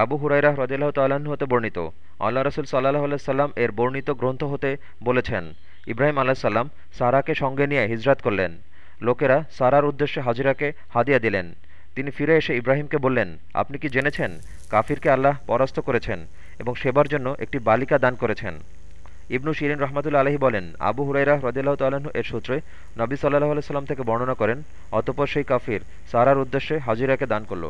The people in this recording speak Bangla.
আবু হুরাইরা হ্রদিল্লাহ তাল্লাহ্ন হতে বর্ণিত। আল্লাহ রসুল সাল্লাহ আল্লাহ এর বর্ণিত গ্রন্থ হতে বলেছেন। ইব্রাহিম আল্লাহ সাল্লাম সারাকে সঙ্গে নিয়ে হিজরাত করলেন। লোকেরা সারার উদ্দেশ্যে হাজিরাকে হাদিয়া দিলেন। তিনি ফিরে এসে ইব্রাহিমকে বললেন, আপনি কি জেনেছেন? কাফিরকে আল্লাহ পরাস্ত করেছেন এবং সেবার জন্য একটি বালিকা দান করেছেন। ইবনু শিরিন রহমাতুল্লা আলহী বলেন, আবু হুরাইরা হ্রদিল্লাহ তাল্লাহ্ন এর সূত্রে নবী সাল্লাহ আলাইসাল্লাম থেকে বর্ণনা করেন, অতপর সেই কাফির সারার উদ্দেশ্যে হাজিরাকে দান করল।